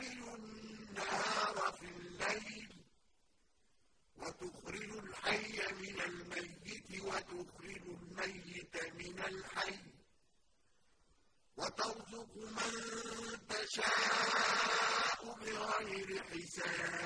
اللَّيْلَ فِي النَّهَارَ فِي اللَّيْلِ وَتُخْرِجُ الْحَيَّ مِنَ الْمَيِّتِ وَتُخْرِجُ الْمَيِّتَ مِنَ الْحَيِّ وَتَرْزُقُ مَن تَشَاءُ بِغَيْرِ حِسَابٍ.